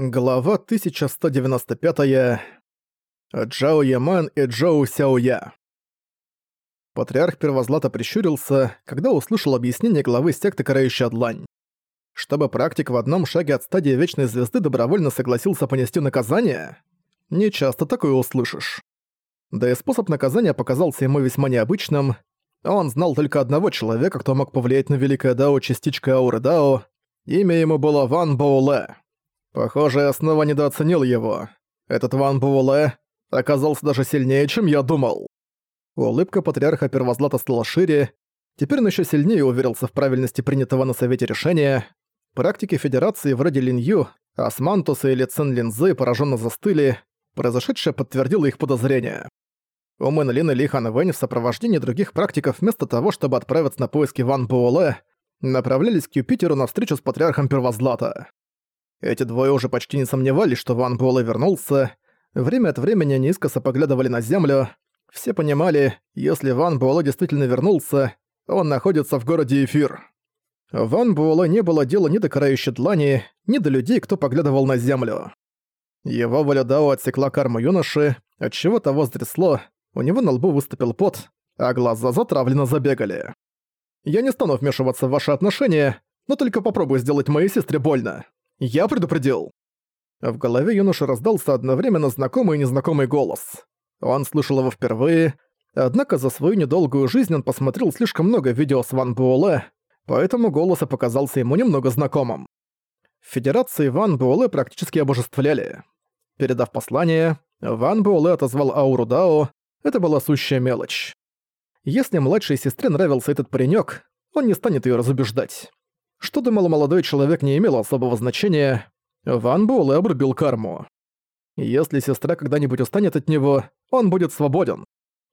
Глава 1195. Джао Яман и Джоу Сяоя. Патриарх Первозлата прищурился, когда услышал объяснение главы секты Карающая Длань. Чтобы практик в одном шаге от стадии Вечной Звезды добровольно согласился понести наказание? Не часто такое услышишь. Да и способ наказания показался ему весьма необычным. Он знал только одного человека, кто мог повлиять на Великое Дао частичкой ауры Дао. Имя ему было Ван Боуле. Похоже, я снова недооценил его. Этот Ван Буэлэ оказался даже сильнее, чем я думал. Улыбка патриарха Первозлата стала шире. Теперь он еще сильнее уверился в правильности принятого на Совете решения. Практики Федерации вроде Линью, Османтуса или Цен Линзы пораженно застыли. Произошедшее подтвердило их подозрения. У Мэн Лин и Ли Хан Вэнь в сопровождении других практиков вместо того, чтобы отправиться на поиски Ван Буэлэ, направлялись к Юпитеру на встречу с патриархом Первозлата. Эти двое уже почти не сомневались, что Ван Буэлэ вернулся. Время от времени они искоса поглядывали на землю. Все понимали, если Ван Буэлэ действительно вернулся, он находится в городе Эфир. Ван Буэлэ не было дела ни до карающей длани, ни до людей, кто поглядывал на землю. Его воля Дао отсекла карму юноши, отчего того стрясло, у него на лбу выступил пот, а глаза затравленно забегали. «Я не стану вмешиваться в ваши отношения, но только попробую сделать моей сестре больно. Я предупредил!» В голове юноши раздался одновременно знакомый и незнакомый голос. Он слышал его впервые, однако за свою недолгую жизнь он посмотрел слишком много видео с Ван Буэлэ, поэтому голос показался ему немного знакомым. В Федерации Ван Буэлэ практически обожествляли. Передав послание, Ван Буэлэ отозвал ауру Дао, это была сущая мелочь. Если младшей сестре нравился этот паренёк, он не станет её разубеждать. Что думал молодой человек не имело особого значения. Ван Буэлэ обрубил карму. Если сестра когда-нибудь устанет от него, он будет свободен.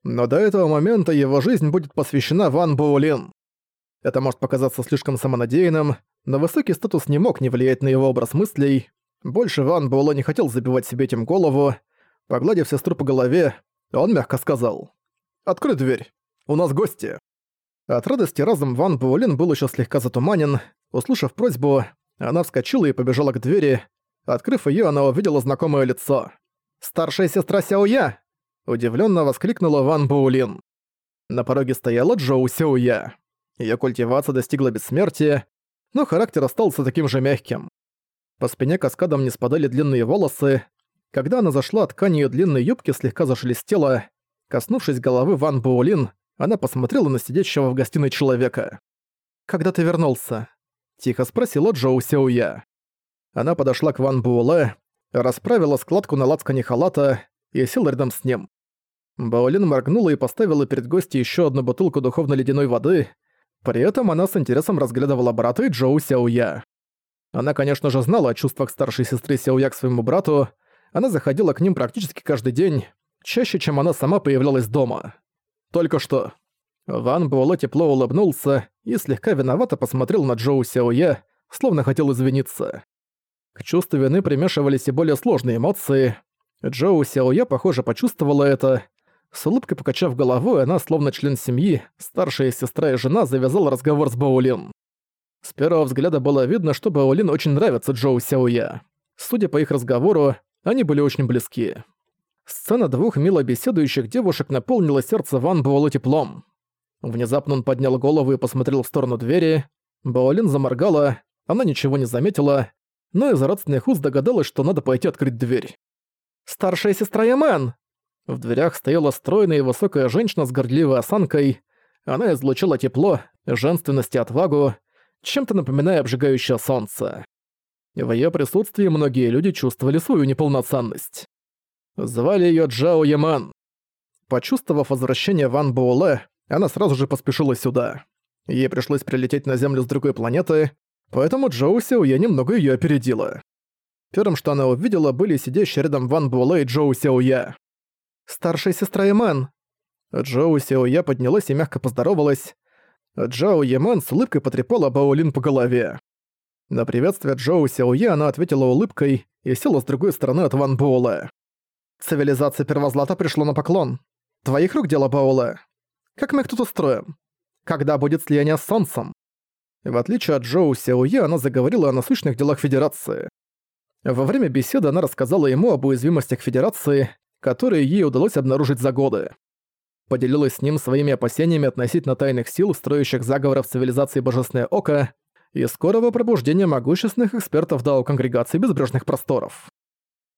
Но до этого момента его жизнь будет посвящена Ван Буэлин. Это может показаться слишком самонадеянным, но высокий статус не мог не влиять на его образ мыслей. Больше Ван Буэлэ не хотел забивать себе этим голову. Погладив сестру по голове, он мягко сказал. «Открой дверь. У нас гости». От радости разум Ван Буэлин был еще слегка затуманен. Услышав просьбу, она вскочила и побежала к двери. Открыв ее, она увидела знакомое лицо. «Старшая сестра Сяоя!» Удивленно воскликнула Ван Буэлин. На пороге стояла Джоу Сяоя. Ее культивация достигла бессмертия, но характер остался таким же мягким. По спине каскадом не спадали длинные волосы. Когда она зашла, ткань её длинной юбки слегка зашелестела. Коснувшись головы Ван Буэлин, она посмотрела на сидящего в гостиной человека. «Когда ты вернулся?» — тихо спросила Джоу Сяоя. Она подошла к Ван Буэлэ, расправила складку на лацкане халата и села рядом с ним. Баолин моргнула и поставила перед гостем еще одну бутылку духовно-ледяной воды. При этом она с интересом разглядывала брата и Джоу Сяоя. Она, конечно же, знала о чувствах старшей сестры Сяоя к своему брату. Она заходила к ним практически каждый день, чаще, чем она сама появлялась дома. Только что. Ван Буэлэ тепло улыбнулся и слегка виновато посмотрел на Джоу Сяоя, словно хотел извиниться. К чувству вины примешивались и более сложные эмоции. Джоу Сяоя, похоже, почувствовала это. С улыбкой покачав головой, она, словно член семьи, старшая сестра и жена, завязала разговор с Баолин. С первого взгляда было видно, что Баолин очень нравится Джоу Сяоя. Судя по их разговору, они были очень близки. Сцена двух мило беседующих девушек наполнила сердце Ван Буэлэ теплом. Внезапно он поднял голову и посмотрел в сторону двери. Баолин заморгала, она ничего не заметила, но из родственных уст догадалась, что надо пойти открыть дверь. «Старшая сестра Ямен!» В дверях стояла стройная и высокая женщина с гордливой осанкой. Она излучила тепло, женственность и отвагу, чем-то напоминая обжигающее солнце. В её присутствии многие люди чувствовали свою неполноценность. Звали её Джао Яман. Почувствовав возвращение Ван Буэлэ, она сразу же поспешила сюда. Ей пришлось прилететь на Землю с другой планеты, поэтому Джоу Сяоя немного её опередила. Первым, что она увидела, были сидящие рядом Ван Буэлэ и Джоу Сяоя. «Старшая сестра Яман». Джоу Сяоя поднялась и мягко поздоровалась. Джао Яман с улыбкой потрепала Баолин по голове. На приветствие Джоу Сяоя она ответила улыбкой и села с другой стороны от Ван Буэлэ. Цивилизация Первозлата пришла на поклон. Твоих рук дело, Бауле. Как мы их тут устроим? Когда будет слияние с Солнцем? В отличие от Джоу Сяое, она заговорила о насущных делах Федерации. Во время беседы она рассказала ему об уязвимостях Федерации, которые ей удалось обнаружить за годы. Поделилась с ним своими опасениями относительно тайных сил, строящих заговоры в цивилизации Божественное Око, и скорого пробуждения могущественных экспертов Дао Конгрегации Безбрежных Просторов.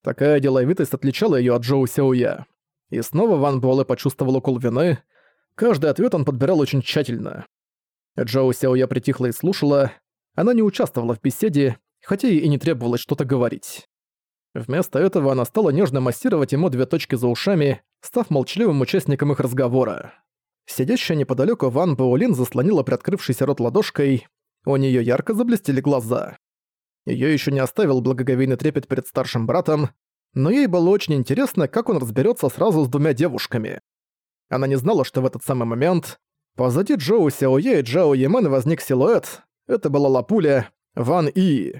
Такая деловитость отличала её от Джоу Сяоя. И снова Ван Буэлэ почувствовал укол вины. Каждый ответ он подбирал очень тщательно. Джоу Сяоя притихла и слушала. Она не участвовала в беседе, хотя и не требовалось что-то говорить. Вместо этого она стала нежно массировать ему две точки за ушами, став молчаливым участником их разговора. Сидящая неподалёку Ван Буэлин заслонила приоткрывшийся рот ладошкой, у неё ярко заблестели глаза. Её ещё не оставил благоговейный трепет перед старшим братом, но ей было очень интересно, как он разберётся сразу с двумя девушками. Она не знала, что в этот самый момент позади Джоу Сяое и Джао Ямен возник силуэт. Это была Лапуля, Ван И.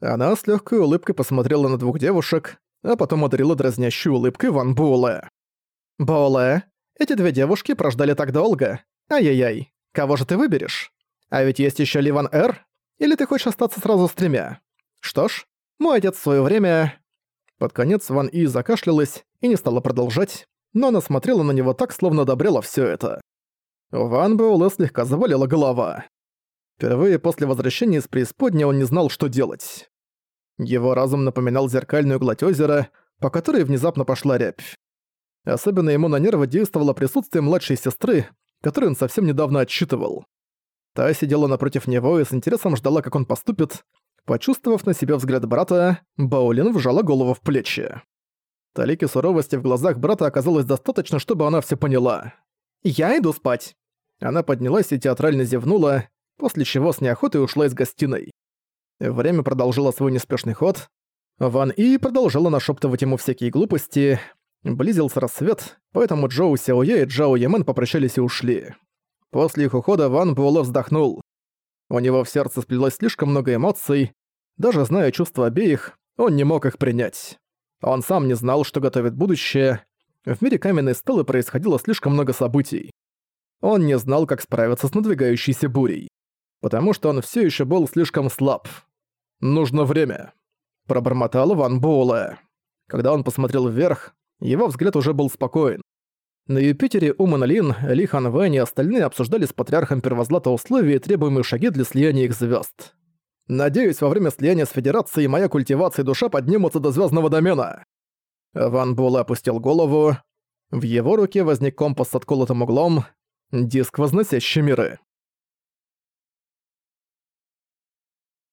Она с легкой улыбкой посмотрела на двух девушек, а потом одарила дразнящей улыбкой Ван Буэлэ. «Буэлэ, эти две девушки прождали так долго. Ай-яй-яй, кого же ты выберешь? А ведь есть еще Ливан Эр. Или ты хочешь остаться сразу с тремя? Что ж, мой отец в свое время...» Под конец Ван И закашлялась и не стала продолжать, но она смотрела на него так, словно одобряла все это. У Ван Буэлэ слегка завалила голова. Впервые после возвращения из преисподней он не знал, что делать. Его разум напоминал зеркальную гладь озера, по которой внезапно пошла рябь. Особенно ему на нервы действовало присутствие младшей сестры, которую он совсем недавно отчитывал. Та сидела напротив него и с интересом ждала, как он поступит. Почувствовав на себе взгляд брата, Баулин вжала голову в плечи. Талики суровости в глазах брата оказалось достаточно, чтобы она все поняла. «Я иду спать». Она поднялась и театрально зевнула, после чего с неохотой ушла из гостиной. Время продолжило свой неспешный ход. Ван И продолжала нашептывать ему всякие глупости. Близился рассвет, поэтому Джоу Сяое и Джао Ямен попрощались и ушли. После их ухода Ван Буэлэ вздохнул. У него в сердце сплелось слишком много эмоций. Даже зная чувства обеих, он не мог их принять. Он сам не знал, что готовит будущее. В мире каменной стелы происходило слишком много событий. Он не знал, как справиться с надвигающейся бурей потому что он все еще был слишком слаб. «Нужно время», — пробормотал Ван Буэлэ. Когда он посмотрел вверх, его взгляд уже был спокоен. На Юпитере Уман Лин, Ли Хан Вэнь и остальные обсуждали с Патриархом Первозлата условия и требуемые шаги для слияния их звезд. «Надеюсь, во время слияния с Федерацией моя культивация душа поднимутся до звездного домена». Ван Буэлэ опустил голову. В его руке возник компас с отколотым углом, диск, возносящий миры.